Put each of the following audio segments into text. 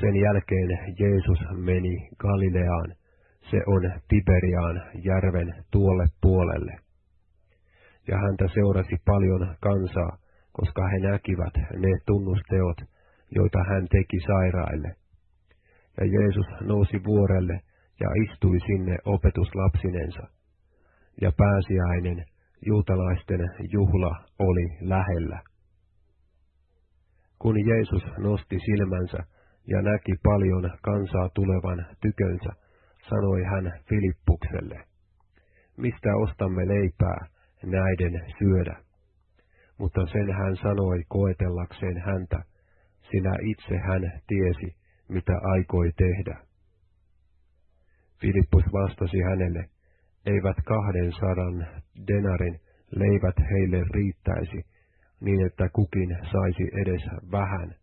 Sen jälkeen Jeesus meni Galileaan, se on Tiberiaan järven tuolle puolelle. Ja häntä seurasi paljon kansaa, koska he näkivät ne tunnusteot, joita hän teki sairaille. Ja Jeesus nousi vuorelle ja istui sinne opetuslapsinensa. Ja pääsiäinen, juutalaisten juhla, oli lähellä. Kun Jeesus nosti silmänsä ja näki paljon kansaa tulevan tykönsä, sanoi hän Filippukselle, mistä ostamme leipää näiden syödä? Mutta sen hän sanoi koetellakseen häntä, sillä itse hän tiesi, mitä aikoi tehdä. Filippus vastasi hänelle, eivät kahden sadan denarin leivät heille riittäisi, niin että kukin saisi edes vähän.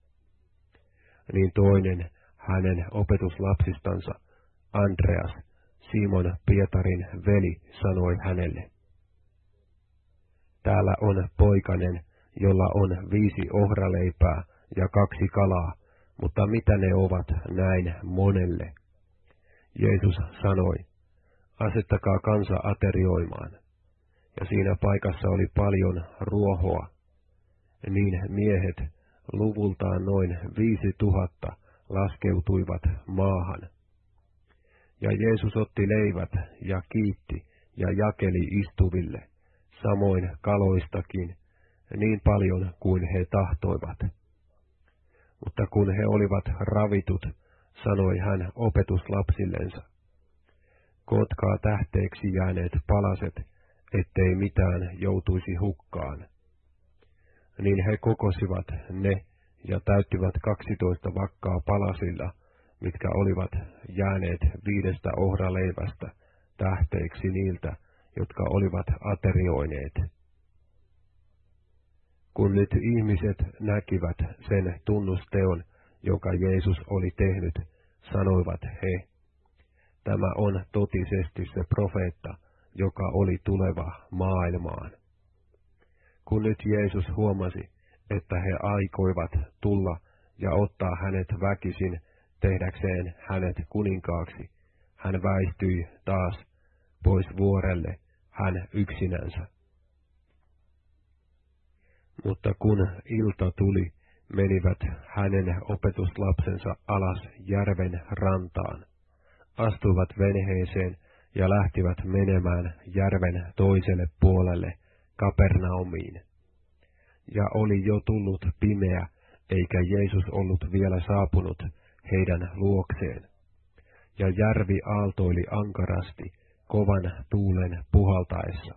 Niin toinen hänen opetuslapsistansa, Andreas, Simon Pietarin veli, sanoi hänelle. Täällä on poikanen, jolla on viisi ohraleipää ja kaksi kalaa, mutta mitä ne ovat näin monelle? Jeesus sanoi, asettakaa kansa aterioimaan. Ja siinä paikassa oli paljon ruohoa. Niin miehet, luvultaan noin viisi tuhatta, laskeutuivat maahan. Ja Jeesus otti leivät ja kiitti ja jakeli istuville, samoin kaloistakin, niin paljon kuin he tahtoivat. Mutta kun he olivat ravitut, sanoi hän opetuslapsillensa, kootkaa tähteeksi jääneet palaset, ettei mitään joutuisi hukkaan. Niin he kokosivat ne ja täyttivät kaksitoista vakkaa palasilla, mitkä olivat jääneet viidestä ohraleivästä tähteeksi niiltä, jotka olivat aterioineet. Kun nyt ihmiset näkivät sen tunnusteon, joka Jeesus oli tehnyt, sanoivat he, tämä on totisesti se profeetta, joka oli tuleva maailmaan. Kun nyt Jeesus huomasi, että he aikoivat tulla ja ottaa hänet väkisin tehdäkseen hänet kuninkaaksi, hän väistyi taas pois vuorelle, hän yksinänsä. Mutta kun ilta tuli, menivät hänen opetuslapsensa alas järven rantaan, astuivat venheeseen ja lähtivät menemään järven toiselle puolelle Kapernaumiin. Ja oli jo tullut pimeä, eikä Jeesus ollut vielä saapunut heidän luokseen. Ja järvi aaltoili ankarasti, kovan tuulen puhaltaessa.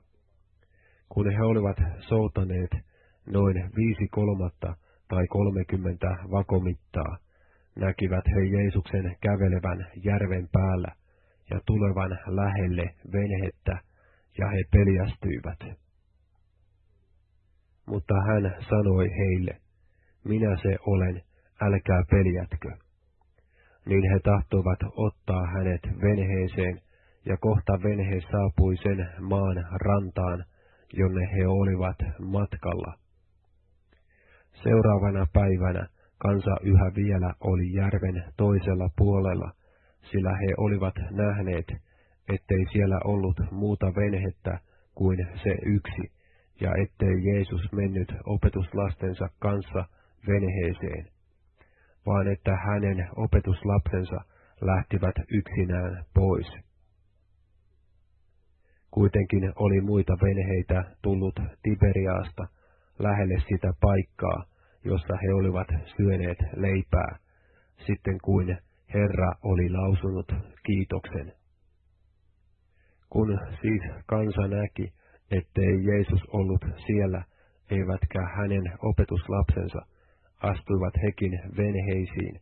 Kun he olivat soutaneet noin viisi kolmatta tai kolmekymmentä vakomittaa, näkivät he Jeesuksen kävelevän järven päällä ja tulevan lähelle venhettä, ja he peljästyivät. Mutta hän sanoi heille, minä se olen, älkää peljätkö. Niin he tahtoivat ottaa hänet venheeseen, ja kohta venhe saapui sen maan rantaan, jonne he olivat matkalla. Seuraavana päivänä kansa yhä vielä oli järven toisella puolella, sillä he olivat nähneet, ettei siellä ollut muuta venhettä kuin se yksi, ja ettei Jeesus mennyt opetuslastensa kanssa venheeseen, vaan että hänen opetuslapsensa lähtivät yksinään pois. Kuitenkin oli muita venheitä tullut Tiberiaasta lähelle sitä paikkaa, jossa he olivat syöneet leipää, sitten kuin Herra oli lausunut kiitoksen. Kun siis kansa näki, ettei Jeesus ollut siellä, eivätkä hänen opetuslapsensa, astuivat hekin venheisiin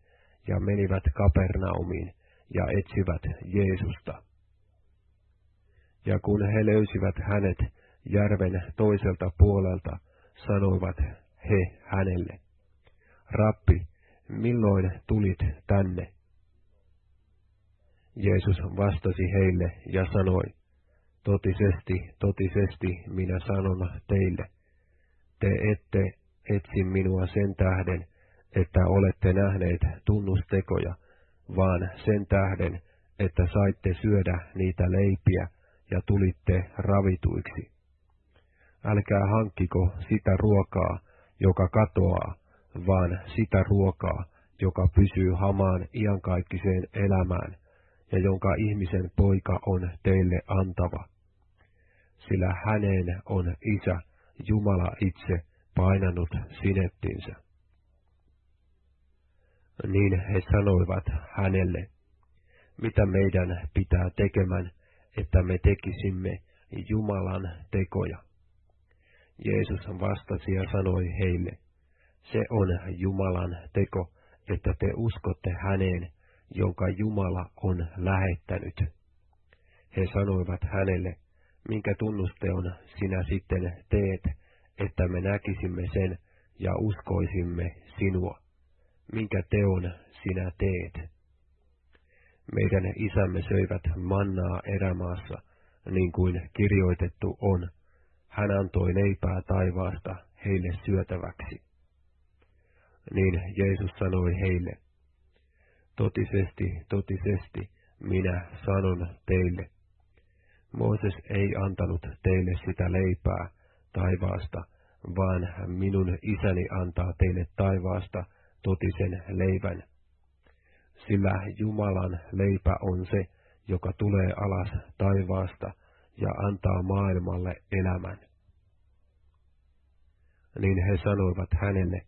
ja menivät Kapernaumiin ja etsivät Jeesusta. Ja kun he löysivät hänet järven toiselta puolelta, sanoivat he hänelle, Rappi, milloin tulit tänne? Jeesus vastasi heille ja sanoi, Totisesti, totisesti minä sanon teille, te ette etsi minua sen tähden, että olette nähneet tunnustekoja, vaan sen tähden, että saitte syödä niitä leipiä ja tulitte ravituiksi. Älkää hankkiko sitä ruokaa, joka katoaa, vaan sitä ruokaa, joka pysyy hamaan iankaikkiseen elämään, ja jonka ihmisen poika on teille antava. Sillä häneen on Isä, Jumala itse, painanut sinettinsä. Niin he sanoivat hänelle, mitä meidän pitää tekemään, että me tekisimme Jumalan tekoja. Jeesus vastasi ja sanoi heille, se on Jumalan teko, että te uskotte häneen, jonka Jumala on lähettänyt. He sanoivat hänelle, minkä tunnusteon sinä sitten teet, että me näkisimme sen ja uskoisimme sinua. Minkä teon sinä teet? Meidän isämme söivät mannaa erämaassa, niin kuin kirjoitettu on. Hän antoi leipää taivaasta heille syötäväksi. Niin Jeesus sanoi heille, totisesti, totisesti, minä sanon teille. Mooses ei antanut teille sitä leipää taivaasta, vaan minun isäni antaa teille taivaasta totisen leivän sillä Jumalan leipä on se, joka tulee alas taivaasta ja antaa maailmalle elämän. Niin he sanoivat hänelle,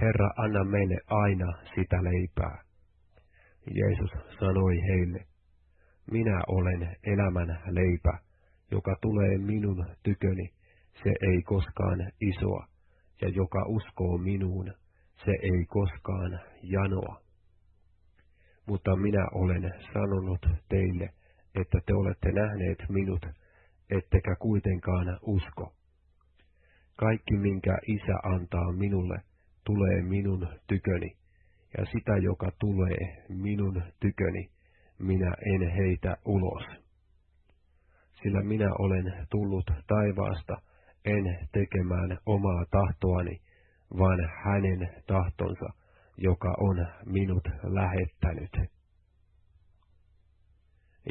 Herra, anna meille aina sitä leipää. Jeesus sanoi heille, minä olen elämän leipä, joka tulee minun tyköni, se ei koskaan isoa, ja joka uskoo minuun, se ei koskaan janoa. Mutta minä olen sanonut teille, että te olette nähneet minut, ettekä kuitenkaan usko. Kaikki, minkä isä antaa minulle, tulee minun tyköni, ja sitä, joka tulee minun tyköni, minä en heitä ulos. Sillä minä olen tullut taivaasta, en tekemään omaa tahtoani, vaan hänen tahtonsa, joka on minut lähettänyt.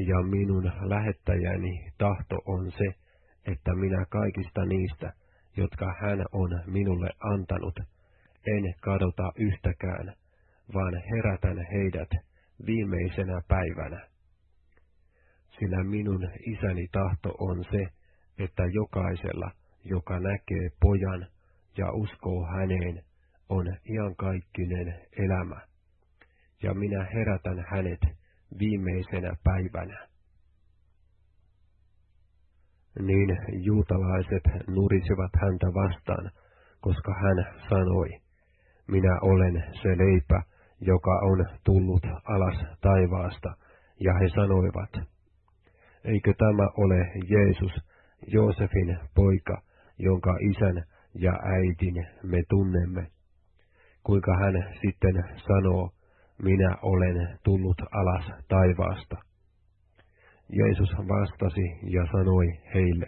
Ja minun lähettäjäni tahto on se, että minä kaikista niistä, jotka hän on minulle antanut, en kadota yhtäkään, vaan herätän heidät viimeisenä päivänä. Sillä minun isäni tahto on se, että jokaisella, joka näkee pojan ja uskoo häneen, on iankaikkinen elämä, ja minä herätän hänet viimeisenä päivänä. Niin juutalaiset nurisivat häntä vastaan, koska hän sanoi, minä olen se leipä, joka on tullut alas taivaasta, ja he sanoivat, eikö tämä ole Jeesus, Joosefin poika, jonka isän ja äidin me tunnemme? kuinka hän sitten sanoo, minä olen tullut alas taivaasta. Jeesus vastasi ja sanoi heille,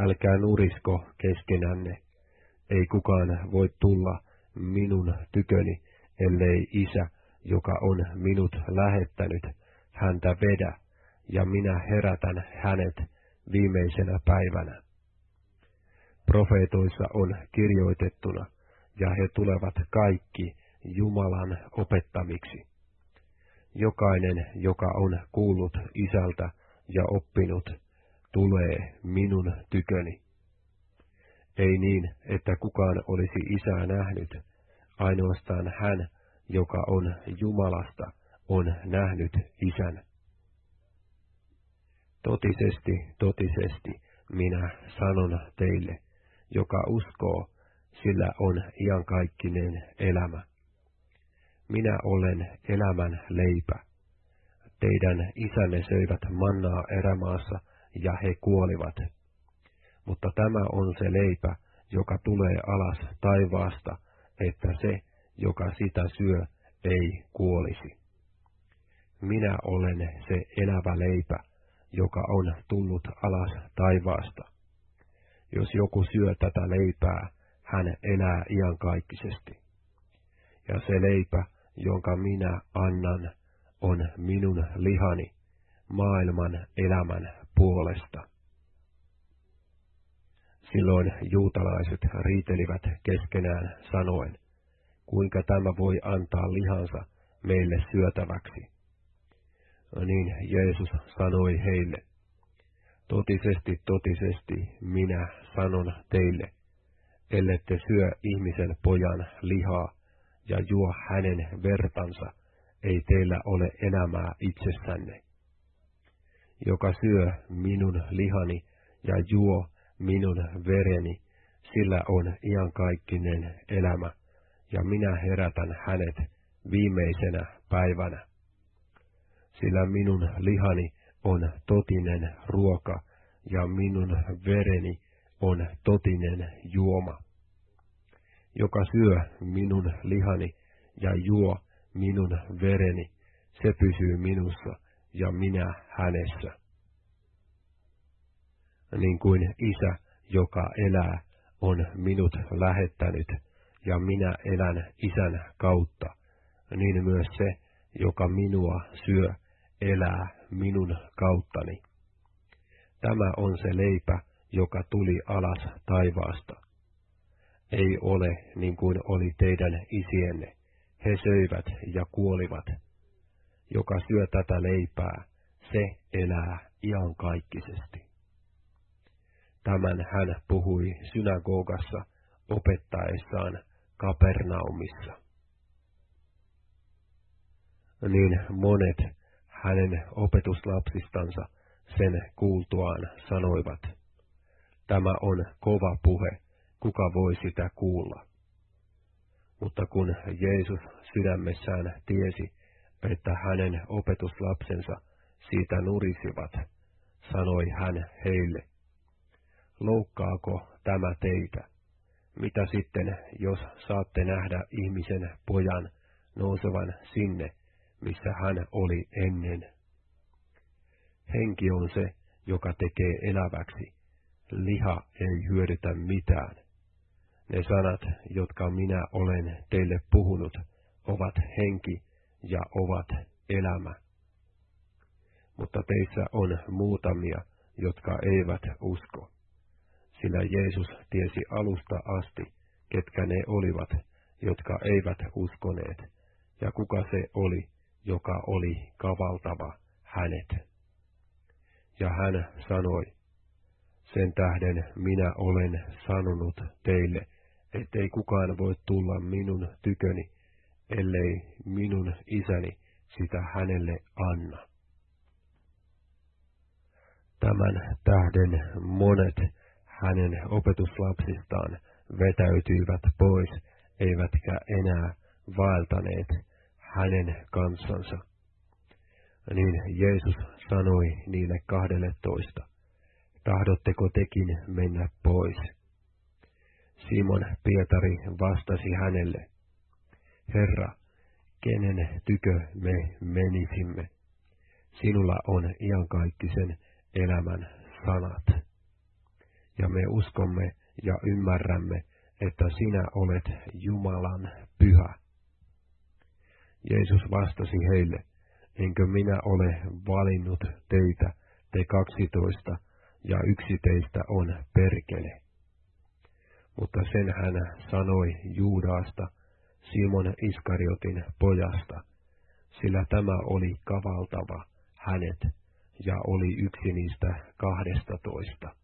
älkää nurisko keskenänne, ei kukaan voi tulla minun tyköni, ellei isä, joka on minut lähettänyt, häntä vedä, ja minä herätän hänet viimeisenä päivänä. Profeetoissa on kirjoitettuna, ja he tulevat kaikki Jumalan opettamiksi. Jokainen, joka on kuullut isältä ja oppinut, tulee minun tyköni. Ei niin, että kukaan olisi isää nähnyt, ainoastaan hän, joka on Jumalasta, on nähnyt isän. Totisesti, totisesti, minä sanon teille, joka uskoo, sillä on iankaikkinen elämä. Minä olen elämän leipä. Teidän isänne söivät mannaa erämaassa, ja he kuolivat. Mutta tämä on se leipä, joka tulee alas taivaasta, että se, joka sitä syö, ei kuolisi. Minä olen se elävä leipä, joka on tullut alas taivaasta. Jos joku syö tätä leipää, hän elää iankaikkisesti. ja se leipä, jonka minä annan, on minun lihani maailman elämän puolesta. Silloin juutalaiset riitelivät keskenään sanoen, kuinka tämä voi antaa lihansa meille syötäväksi. No niin Jeesus sanoi heille, totisesti, totisesti minä sanon teille, ellette syö ihmisen pojan lihaa ja juo hänen vertansa, ei teillä ole elämää itsessänne. Joka syö minun lihani ja juo minun vereni, sillä on iankaikkinen elämä, ja minä herätän hänet viimeisenä päivänä. Sillä minun lihani on totinen ruoka, ja minun vereni on totinen juoma. Joka syö minun lihani ja juo minun vereni, se pysyy minussa ja minä hänessä. Niin kuin isä, joka elää, on minut lähettänyt, ja minä elän isän kautta, niin myös se, joka minua syö, elää minun kauttani. Tämä on se leipä, joka tuli alas taivaasta. Ei ole niin kuin oli teidän isienne. He söivät ja kuolivat. Joka syö tätä leipää, se elää iankaikkisesti. Tämän hän puhui synagogassa opettaessaan Kapernaumissa. Niin monet hänen opetuslapsistansa sen kuultuaan sanoivat, tämä on kova puhe, kuka voi sitä kuulla. Mutta kun Jeesus sydämessään tiesi, että hänen opetuslapsensa siitä nurisivat, sanoi hän heille, loukkaako tämä teitä? Mitä sitten, jos saatte nähdä ihmisen pojan nousevan sinne, missä hän oli ennen? Henki on se, joka tekee eläväksi. Liha ei hyödytä mitään. Ne sanat, jotka minä olen teille puhunut, ovat henki ja ovat elämä. Mutta teissä on muutamia, jotka eivät usko sillä Jeesus tiesi alusta asti, ketkä ne olivat, jotka eivät uskoneet, ja kuka se oli, joka oli kavaltava hänet. Ja hän sanoi, sen tähden minä olen sanonut teille, ettei kukaan voi tulla minun tyköni, ellei minun isäni sitä hänelle anna. Tämän tähden monet hänen opetuslapsistaan vetäytyivät pois, eivätkä enää vaeltaneet hänen kansansa. Niin Jeesus sanoi niille kahdelle toista, tahdotteko tekin mennä pois? Simon Pietari vastasi hänelle, Herra, kenen tykö me menisimme? Sinulla on iankaikkisen elämän sanat ja me uskomme ja ymmärrämme, että sinä olet Jumalan pyhä. Jeesus vastasi heille, enkö minä ole valinnut teitä, te kaksitoista, ja yksi teistä on perkele. Mutta sen hän sanoi Juudaasta, Simon Iskariotin pojasta, sillä tämä oli kavaltava hänet, ja oli yksi niistä kahdesta toista.